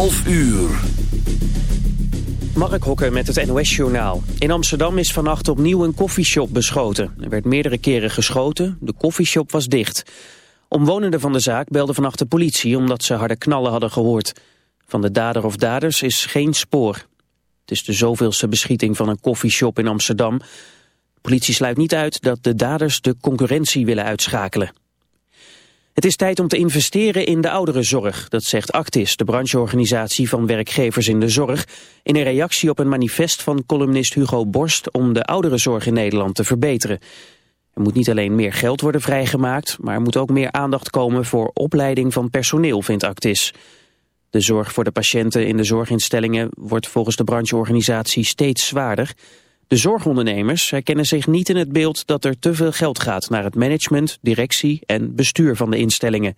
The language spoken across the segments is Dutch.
11 uur. Mark Hokker met het NOS-journaal. In Amsterdam is vannacht opnieuw een koffieshop beschoten. Er werd meerdere keren geschoten, de koffieshop was dicht. Omwonenden van de zaak belden vannacht de politie... omdat ze harde knallen hadden gehoord. Van de dader of daders is geen spoor. Het is de zoveelste beschieting van een koffieshop in Amsterdam. De politie sluit niet uit dat de daders de concurrentie willen uitschakelen. Het is tijd om te investeren in de ouderenzorg, dat zegt Actis, de brancheorganisatie van werkgevers in de zorg, in een reactie op een manifest van columnist Hugo Borst om de ouderenzorg in Nederland te verbeteren. Er moet niet alleen meer geld worden vrijgemaakt, maar er moet ook meer aandacht komen voor opleiding van personeel, vindt Actis. De zorg voor de patiënten in de zorginstellingen wordt volgens de brancheorganisatie steeds zwaarder. De zorgondernemers herkennen zich niet in het beeld dat er te veel geld gaat naar het management, directie en bestuur van de instellingen.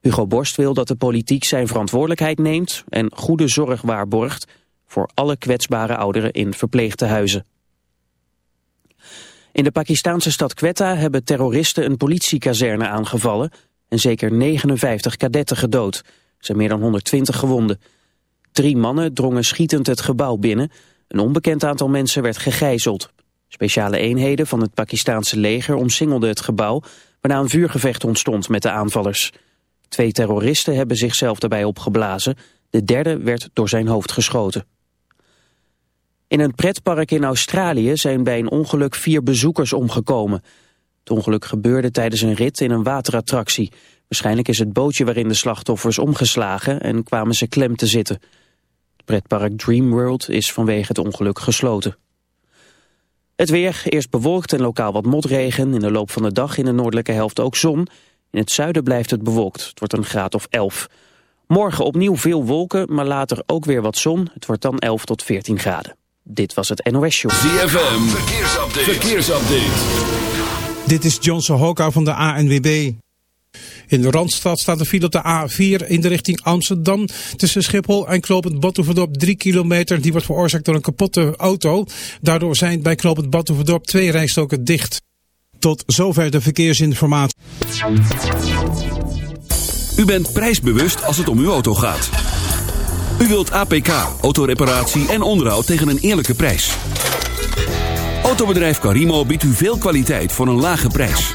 Hugo Borst wil dat de politiek zijn verantwoordelijkheid neemt en goede zorg waarborgt voor alle kwetsbare ouderen in verpleegtehuizen. In de Pakistanse stad Quetta hebben terroristen een politiekazerne aangevallen en zeker 59 kadetten gedood. Er zijn meer dan 120 gewonden. Drie mannen drongen schietend het gebouw binnen een onbekend aantal mensen werd gegijzeld. Speciale eenheden van het Pakistaanse leger omsingelden het gebouw... waarna een vuurgevecht ontstond met de aanvallers. Twee terroristen hebben zichzelf daarbij opgeblazen. De derde werd door zijn hoofd geschoten. In een pretpark in Australië zijn bij een ongeluk vier bezoekers omgekomen. Het ongeluk gebeurde tijdens een rit in een waterattractie. Waarschijnlijk is het bootje waarin de slachtoffers omgeslagen en kwamen ze klem te zitten pretpark Dreamworld is vanwege het ongeluk gesloten. Het weer, eerst bewolkt en lokaal wat motregen. In de loop van de dag in de noordelijke helft ook zon. In het zuiden blijft het bewolkt. Het wordt een graad of 11. Morgen opnieuw veel wolken, maar later ook weer wat zon. Het wordt dan 11 tot 14 graden. Dit was het NOS Show. ZFM, verkeersupdate. verkeersupdate. Dit is Johnson Hoka van de ANWB. In de Randstad staat de file op de A4 in de richting Amsterdam. Tussen Schiphol en Knopend Badhoevedorp 3 kilometer. Die wordt veroorzaakt door een kapotte auto. Daardoor zijn bij Knopend Badhoevedorp twee rijstoken dicht. Tot zover de verkeersinformatie. U bent prijsbewust als het om uw auto gaat. U wilt APK, autoreparatie en onderhoud tegen een eerlijke prijs. Autobedrijf Carimo biedt u veel kwaliteit voor een lage prijs.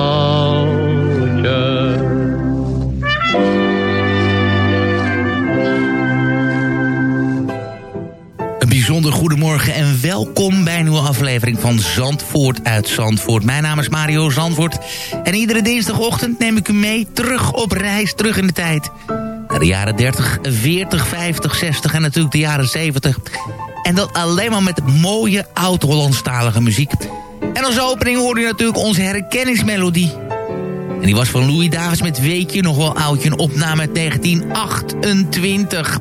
Goedemorgen en welkom bij een nieuwe aflevering van Zandvoort uit Zandvoort. Mijn naam is Mario Zandvoort en iedere dinsdagochtend neem ik u mee terug op reis, terug in de tijd. Naar de jaren 30, 40, 50, 60 en natuurlijk de jaren 70. En dat alleen maar met mooie oud-Hollandstalige muziek. En als opening hoorde u natuurlijk onze herkenningsmelodie. En die was van Louis Davis met Weetje, nog wel oudje, een opname uit 1928.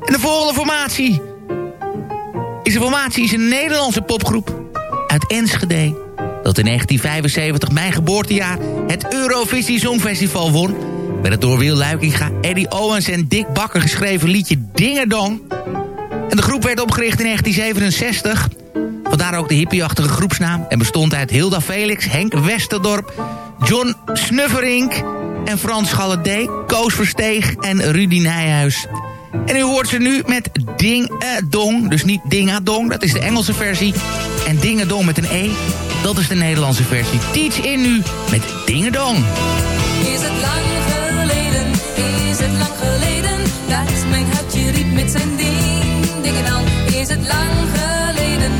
En de volgende formatie een formatie is een Nederlandse popgroep uit Enschede. Dat in 1975, mijn geboortejaar, het Eurovisie Songfestival won. Met het door Wil Luikinga, Eddie Owens en Dick Bakker geschreven liedje Dingerdong. En de groep werd opgericht in 1967. Vandaar ook de hippieachtige groepsnaam. En bestond uit Hilda Felix, Henk Westerdorp, John Snufferink en Frans Galledé, Koos Versteeg en Rudy Nijhuis. En u hoort ze nu met Ding Dong. Dus niet Dingadong, dat is de Engelse versie. En Dingedong met een E, dat is de Nederlandse versie. Teach in nu met Dingedong. Is het lang geleden, is het lang geleden, dat mijn hartje riep met zijn ding, dingen dan. Is het lang geleden,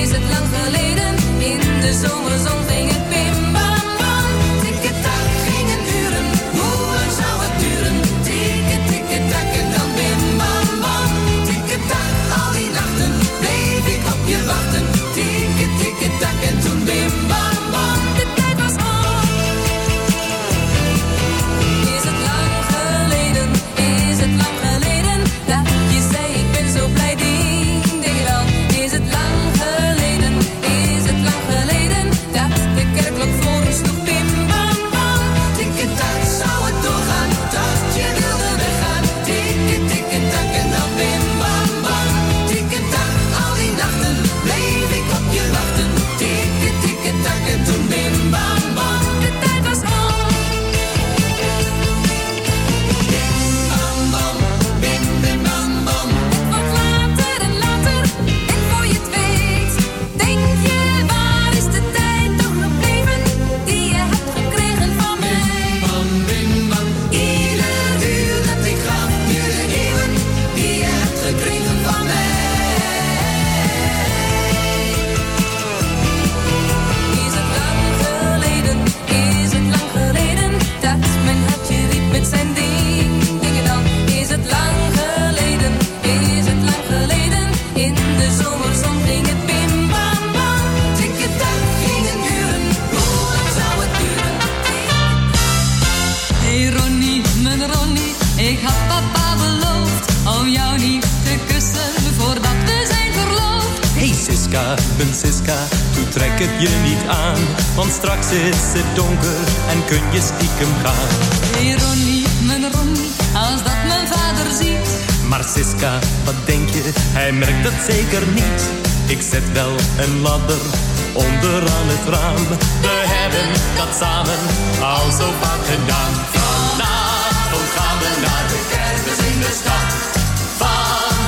is het lang geleden, in de zomerzon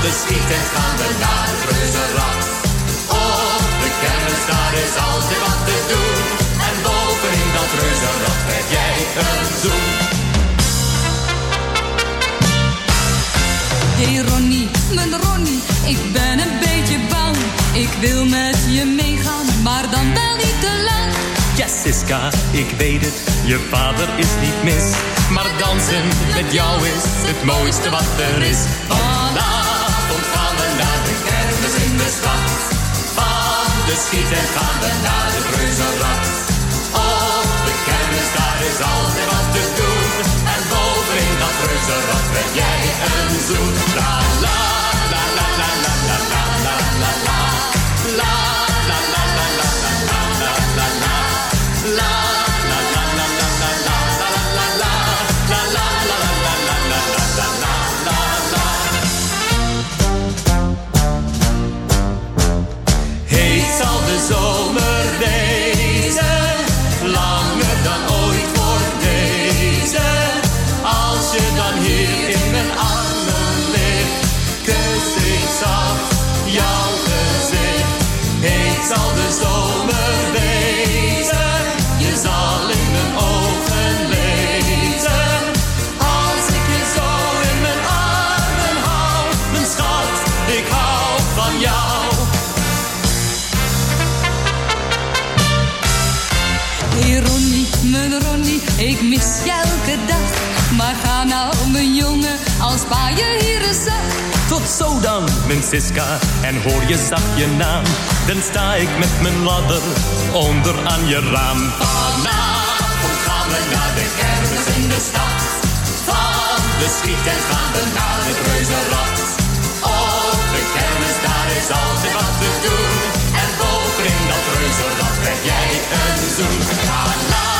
De schieten gaan we naar het reuzenrad. Op de kermis daar is altijd wat te doen. En bovenin dat reuzenrad krijg jij een zoen. Hey Ronnie, mijn Ronnie, ik ben een beetje bang. Ik wil met je meegaan, maar dan wel niet te lang. Ja, Siska, ik weet het, je vader is niet mis. Maar dansen met jou is het mooiste wat er is. Vanavond de schieten gaan we naar de Brunzelrad. Op de kermis, daar is altijd wat te doen. En bovenin dat Brunzelrad ben jij een zoen. La la la la la la la. Pa je hier eens zag. Tot zo dan, mijn Siska, en hoor je zacht je naam. Dan sta ik met mijn ladder onder aan je raam. Vanavond gaan we naar de kermis in de stad. Van de schieten gaan we naar het reuzenrad. Op de kermis, daar is altijd wat te doen. En bovenin dat reuzenrad krijg jij een zoen.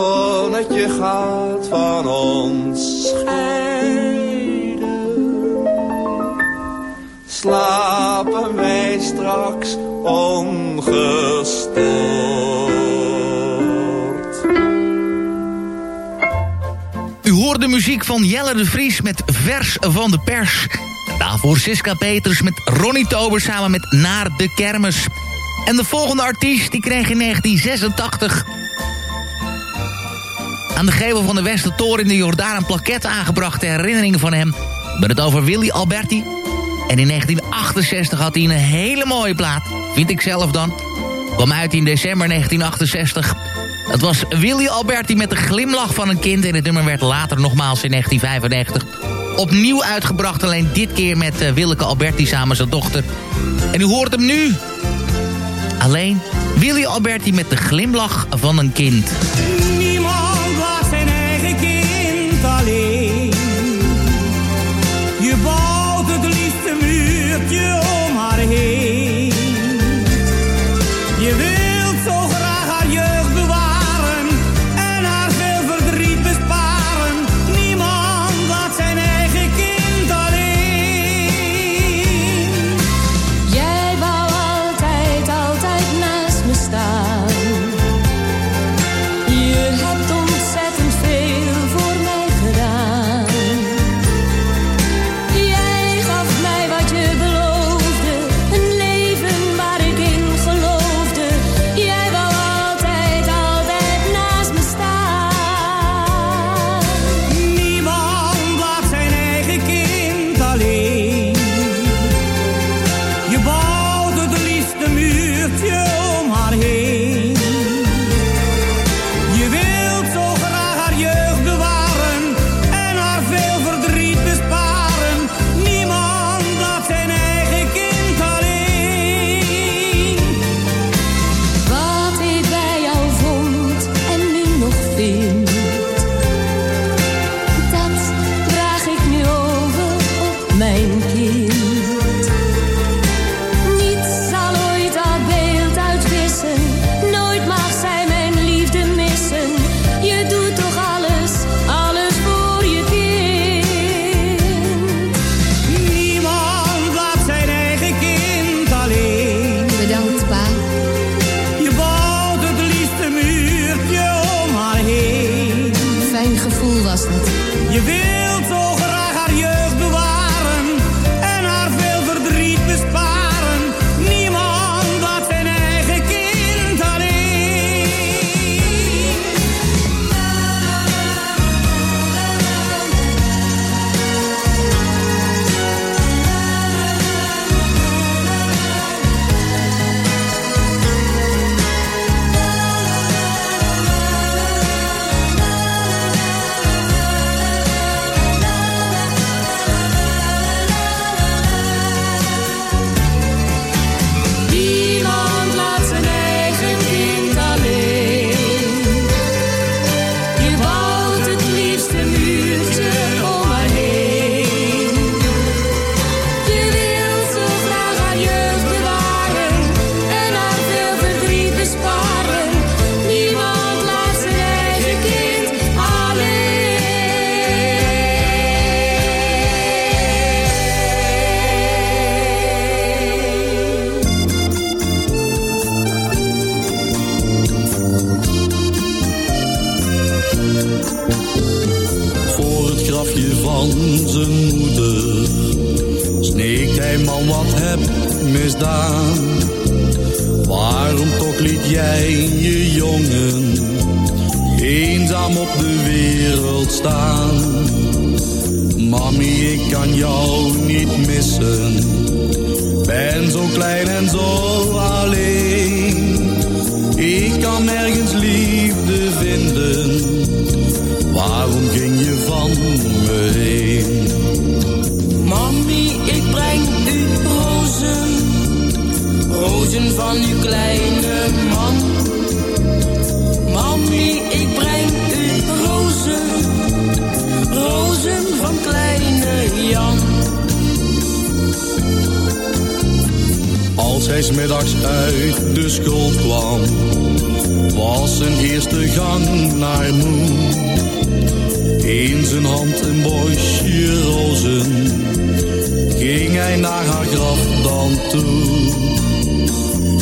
Zonnetje gaat van ons scheiden. Slapen wij straks ongestoord. U hoort de muziek van Jelle de Vries met Vers van de Pers. Daarvoor Siska Peters met Ronnie Tober samen met Naar de Kermis. En de volgende artiest die kreeg in 1986... aan de gevel van de Westertoren in de Jordaan... een plaquette aangebracht ter herinnering van hem. Hebben het over Willy Alberti. En in 1968 had hij een hele mooie plaat. Vind ik zelf dan. Kwam uit in december 1968... Het was Willy Alberti met de glimlach van een kind... en het nummer werd later nogmaals in 1995 opnieuw uitgebracht. Alleen dit keer met uh, Willeke Alberti samen zijn dochter. En u hoort hem nu. Alleen Willy Alberti met de glimlach van een kind. Waarom ging je van me heen? Mami, ik breng u rozen rozen van uw kleine man. Mami, ik breng u rozen, rozen van kleine Jan. Als hij smiddags uit de school kwam, was zijn eerste gang naar moe. In zijn hand een bosje rozen, ging hij naar haar graf dan toe.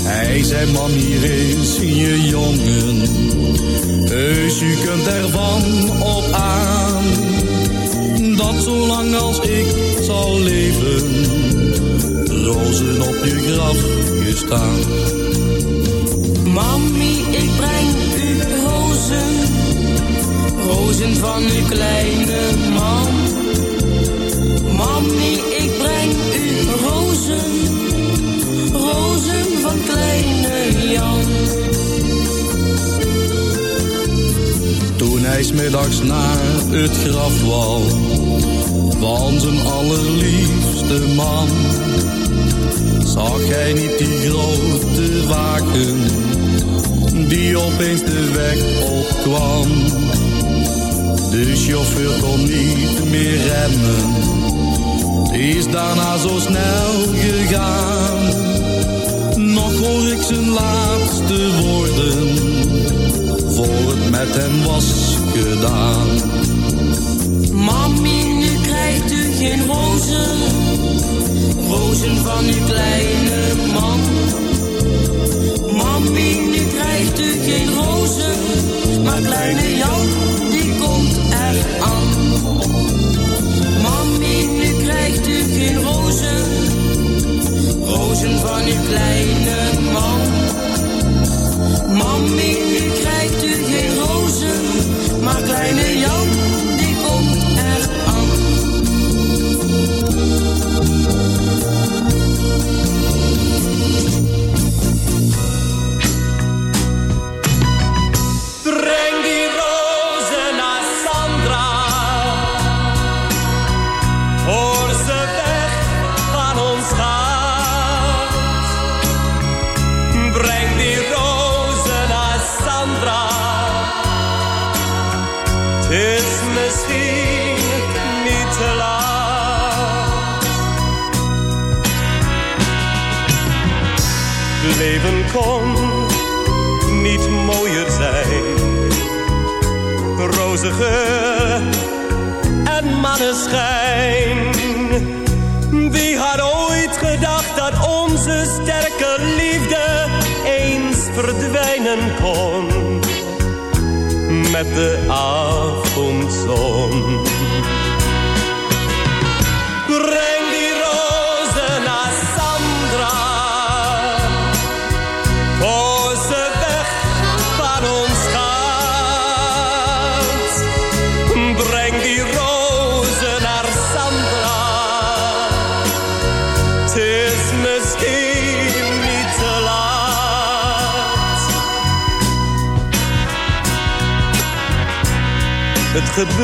Hij zei, mam, hier is je jongen, heus u kunt ervan op aan, dat zolang als ik zal leven, rozen op je graf gestaan. Mami, ik rozen van uw kleine man. Mami, ik breng u rozen, rozen van kleine Jan. Toen hij smiddags naar het graf wou van zijn allerliefste man, zag hij niet die grote waken die opeens de weg opkwam. De chauffeur kon niet meer remmen, is daarna zo snel gegaan. Nog hoor ik zijn laatste woorden, voor het met hem was gedaan. Mami, nu krijgt u geen rozen, rozen van uw kleine man.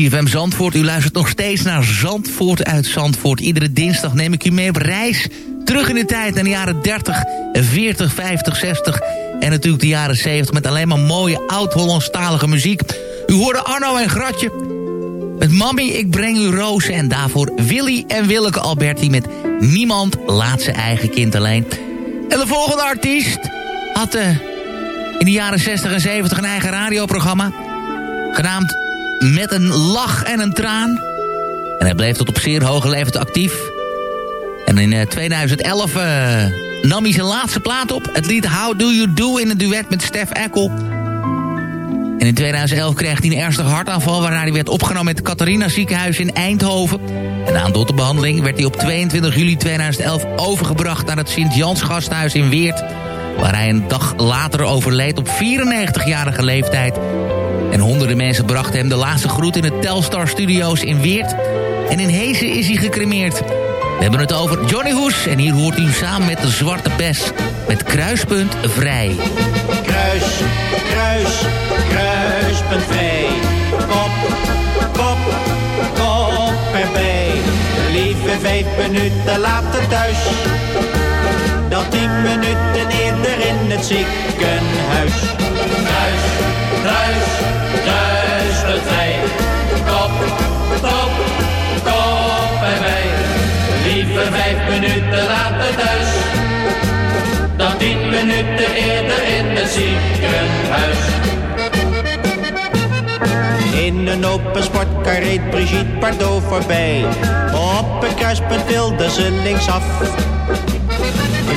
CFM Zandvoort, u luistert nog steeds naar Zandvoort uit Zandvoort. Iedere dinsdag neem ik u mee op reis. Terug in de tijd naar de jaren 30, 40, 50, 60... en natuurlijk de jaren 70 met alleen maar mooie oud-Hollandstalige muziek. U hoorde Arno en Gratje Met Mami, ik breng u rozen. En daarvoor Willy en Willeke Alberti met Niemand laat zijn eigen kind alleen. En de volgende artiest had uh, in de jaren 60 en 70 een eigen radioprogramma. Genaamd Met een lach en een traan. En hij bleef tot op zeer hoge leeftijd actief. En in uh, 2011 uh, nam hij zijn laatste plaat op. Het lied How Do You Do in een duet met Stef Eckel. En in 2011 kreeg hij een ernstige hartaanval... waarna hij werd opgenomen met het Catharina ziekenhuis in Eindhoven. En na een dotterbehandeling werd hij op 22 juli 2011 overgebracht... naar het Sint-Jans gasthuis in Weert... waar hij een dag later overleed op 94-jarige leeftijd. En honderden mensen brachten hem de laatste groet in het Telstar Studios in Weert. En in Hezen is hij gecremeerd. We hebben het over Johnny Hoes en hier hoort u samen met de Zwarte Bes... met Kruispunt Vrij. Kruis, kruis, kruispunt vrij. Kop, kop, kop erbij. Lieve vijf minuten later thuis. Dan tien minuten eerder in het ziekenhuis. Kruis, kruis, kruispunt vrij. Kop, kop, kop erbij. Lieve vijf minuten later thuis. Dan tien minuten eerder in het ziekenhuis. In een open sportkar reed Brigitte Bardot voorbij. Op een kruispunt wilde ze linksaf.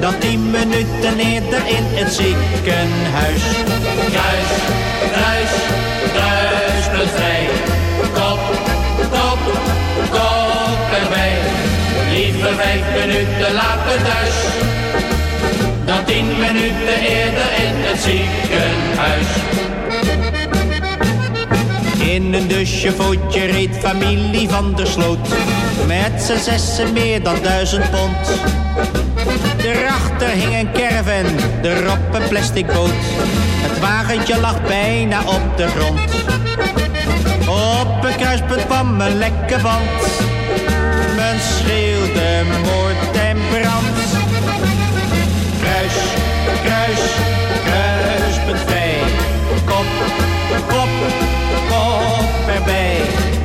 Dan tien minuten eerder in het ziekenhuis. Kruis, kruis, kruispunt vrij. Kop, kop, kop erbij. Lieve vijf minuten later thuis. Dan tien minuten eerder in het ziekenhuis. In een dusjevootje reed familie van der Sloot. Met z'n zessen meer dan duizend pond. Daarachter hing een caravan, erop een plastic boot. Het wagentje lag bijna op de grond. Op een kruispunt kwam een lekke band. Men schreeuwde moord en brand. Kruis, kruis, kruispunt vrij. Kop, kop, kop erbij.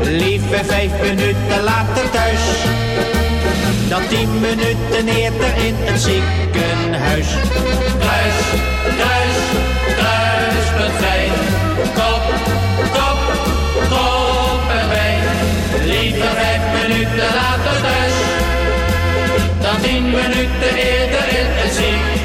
Lieve vijf minuten later thuis. Dan tien minuten eerder in het ziekenhuis. Kruis, kruis, kruispunt vrij. Kop, kop, kop erbij. Lieve vijf minuten later thuis. Dan tien minuten eerder in het ziekenhuis.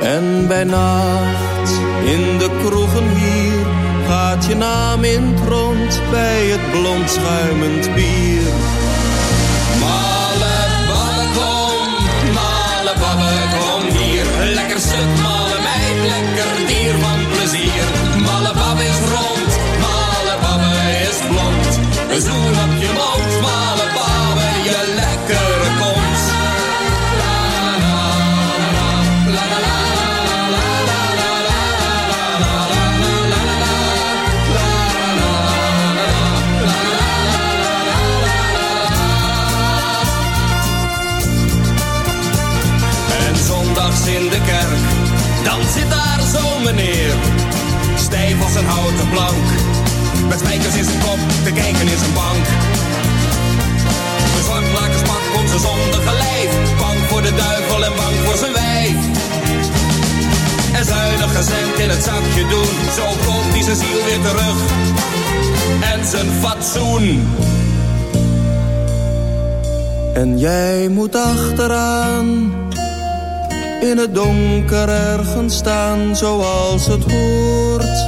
En bij nacht in de kroegen hier gaat je naam in het rond bij het blond schuimend bier. Malle babbe kom, malle kom hier. Lekker stuk, malle lekker dier van plezier. Malle is rond, malle is blond. Een op je mond, met spijkers in zijn kop te kijken in zijn bank. De zorglakerspak komt zijn zondige lijf, bang voor de duivel en bang voor zijn wijf. En zuinig gezend in het zakje doen, zo komt hij zijn ziel weer terug. En zijn fatsoen. En jij moet achteraan in het donker ergens staan zoals het hoort.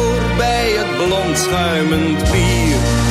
blond schuimend bier.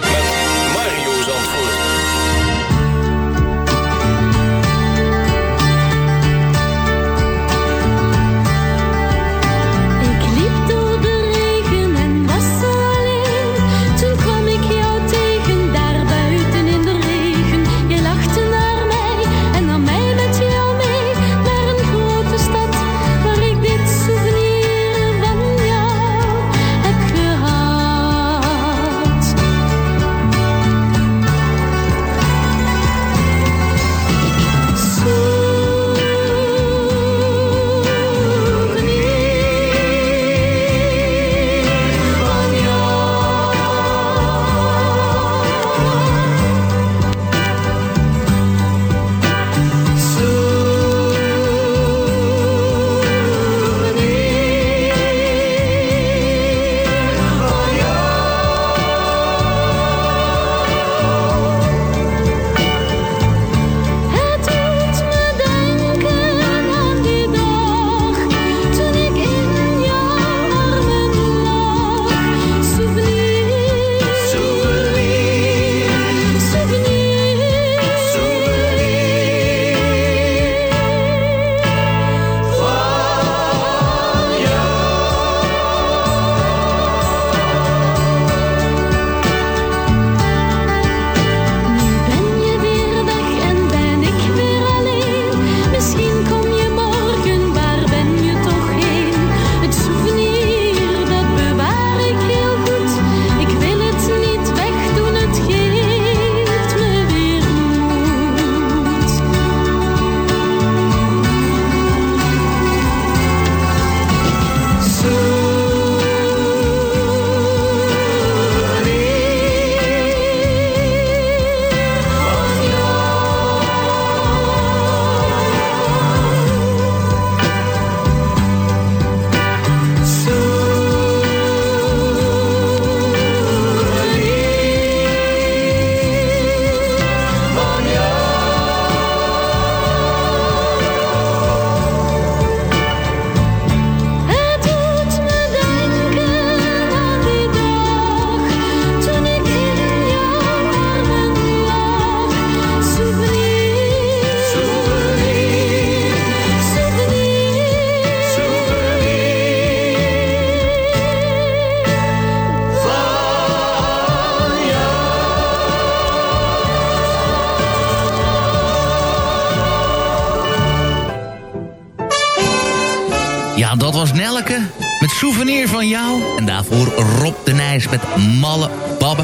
Malle Babbe.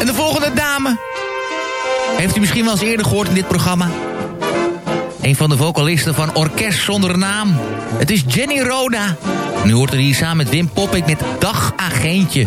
En de volgende dame heeft u misschien wel eens eerder gehoord in dit programma. Een van de vocalisten van Orkest Zonder Naam. Het is Jenny Roda. Nu hoort er hier samen met Wim Poppik met Dagagentje.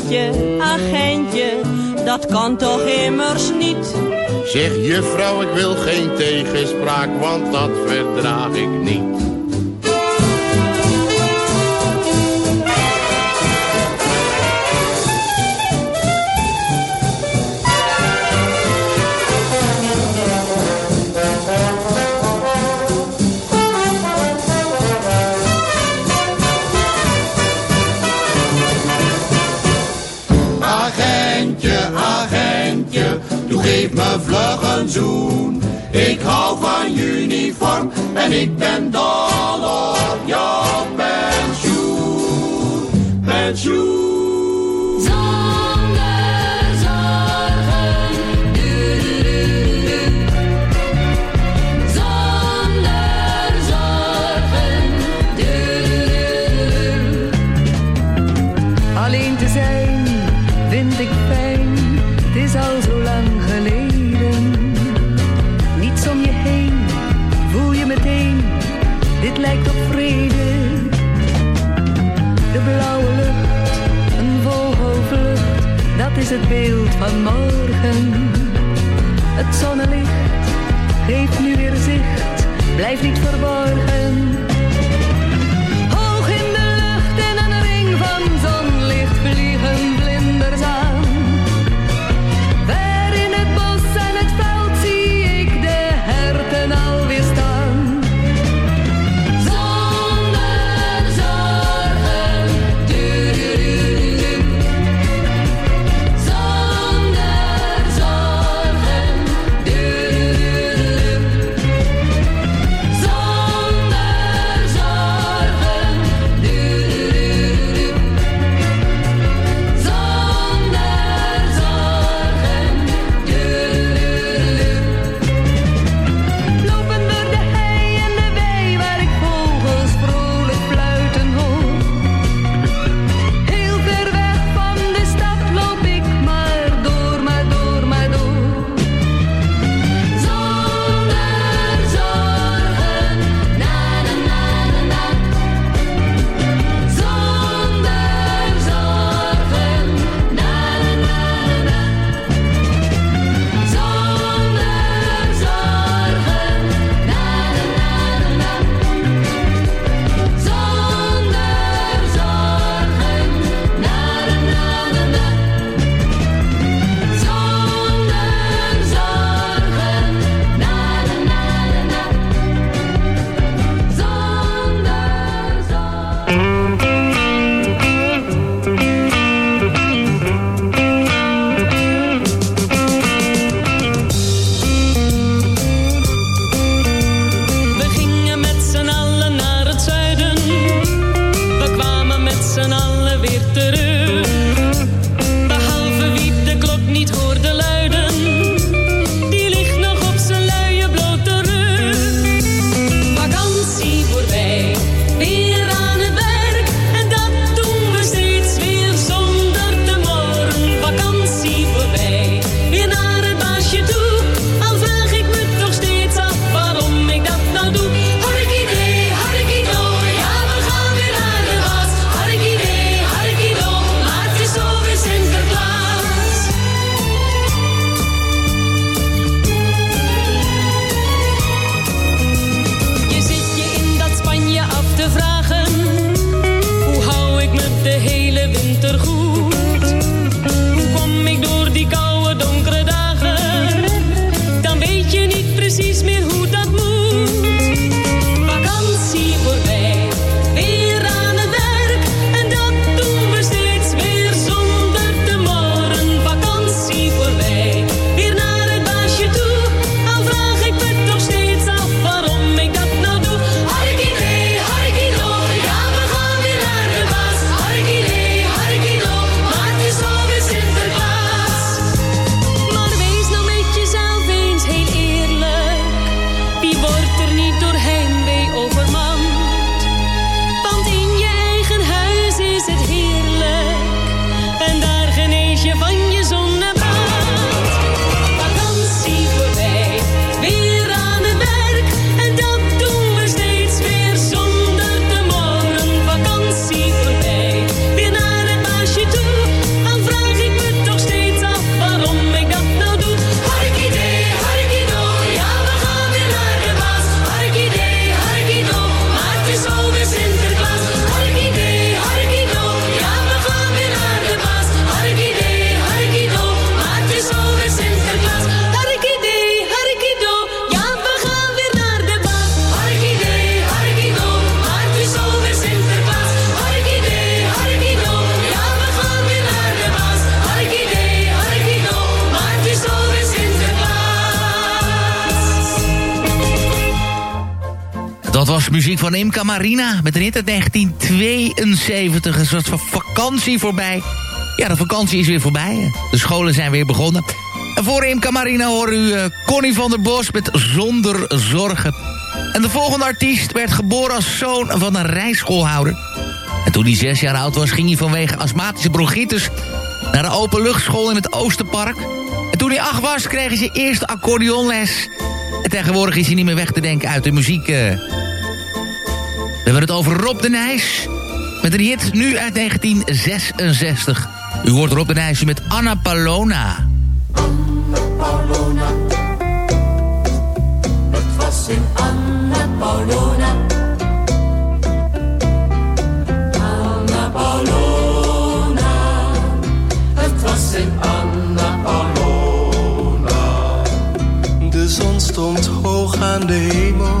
agentje, dat kan toch immers niet. Zeg juffrouw, ik wil geen tegenspraak, want dat verdraag ik niet. Imca Marina met een hit uit 1972. Het was van vakantie voorbij. Ja, de vakantie is weer voorbij. De scholen zijn weer begonnen. En voor Imca Marina horen u uh, Connie van der Bos met Zonder Zorgen. En de volgende artiest werd geboren als zoon van een rijschoolhouder. En toen hij zes jaar oud was, ging hij vanwege astmatische bronchitis... naar de openluchtschool in het Oosterpark. En toen hij acht was, kreeg hij zijn eerste accordeonles... En tegenwoordig is hij niet meer weg te denken uit de muziek. Uh. We hebben het over Rob de Nijs. Met een hit nu uit 1966. U hoort Rob de Nijs met Anna Palona. Anna Paulona. Het was in Anna Paulona. Anna Paulona. Het was in Anna Paulona. De zon stond hoog aan de hemel.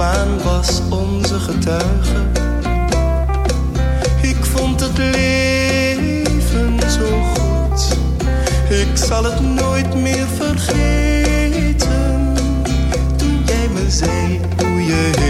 Maan was onze getuige. Ik vond het leven zo goed. Ik zal het nooit meer vergeten. Toen jij me zei hoe je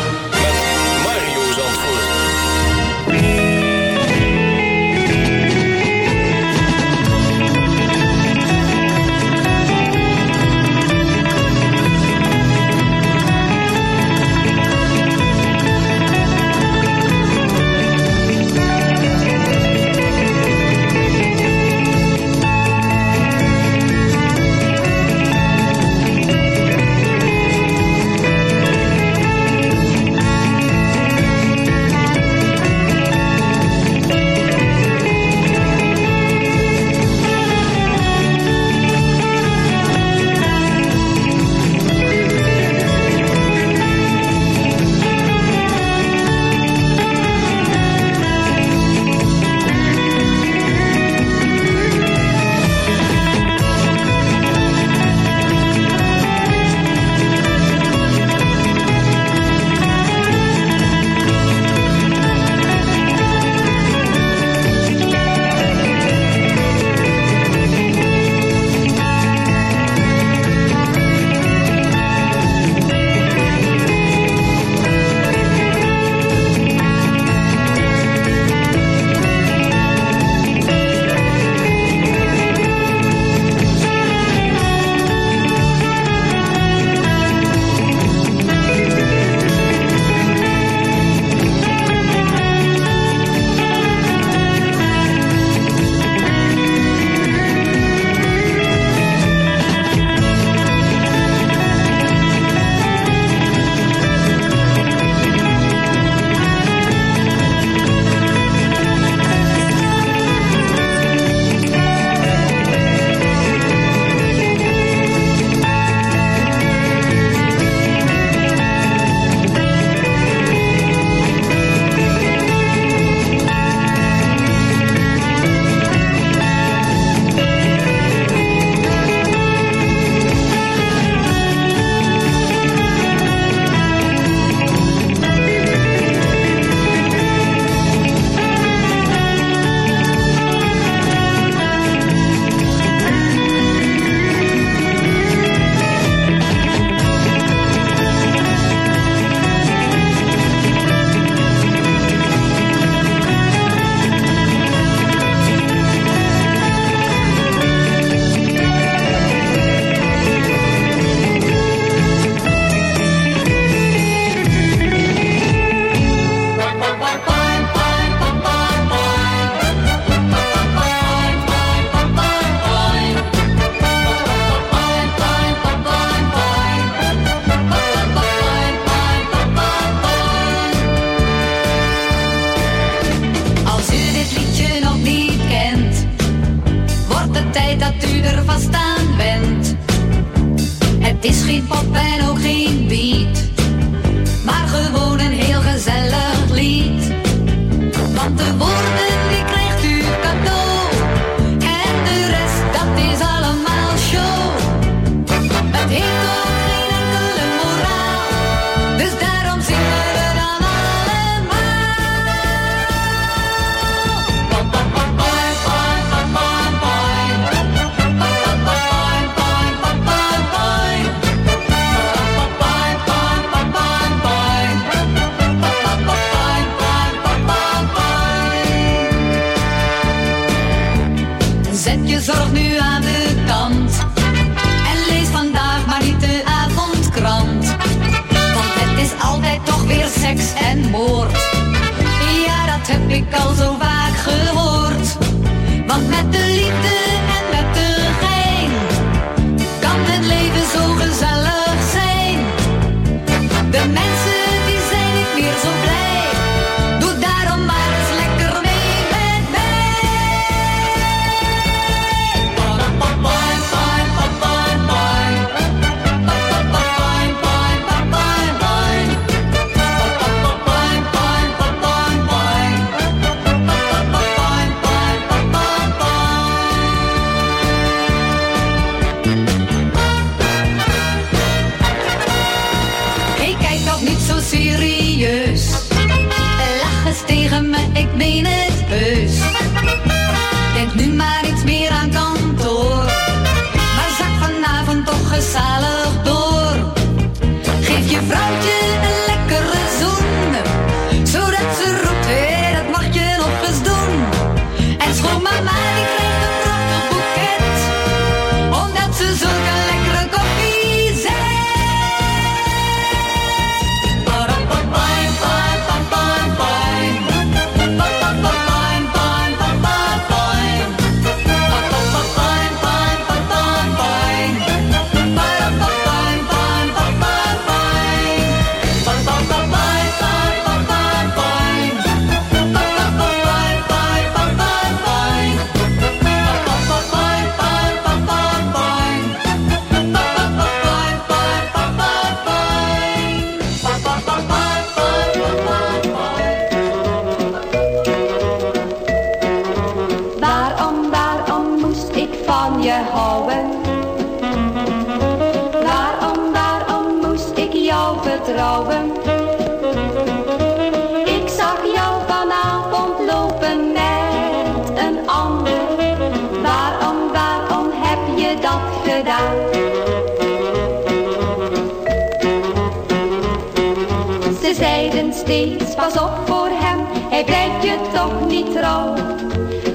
pas op voor hem, hij blijft je toch niet trouw.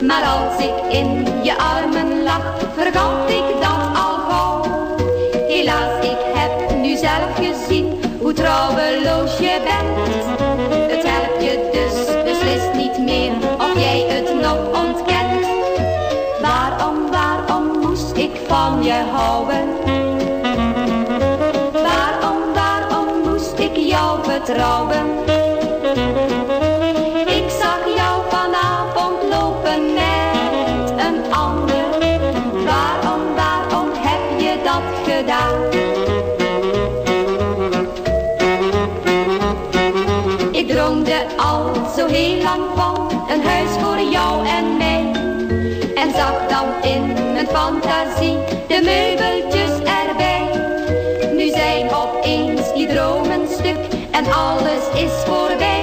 Maar als ik in je armen lag, vergat ik dat. mijn fantasie, de meubeltjes erbij. Nu zijn opeens die dromen stuk en alles is voorbij.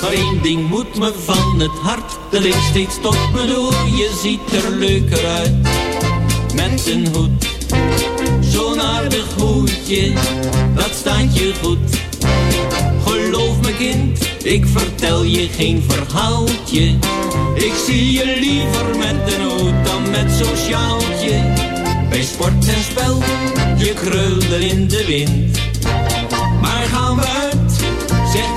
Maar één ding moet me van het hart, dat ik steeds tot me door. Je ziet er leuker uit, met een hoed. Zo'n aardig hoedje, dat staat je goed. Geloof me kind, ik vertel je geen verhaaltje. Ik zie je liever met een hoed dan met zo'n sjaaltje. Bij sport en spel, je krulde in de wind. Maar gaan we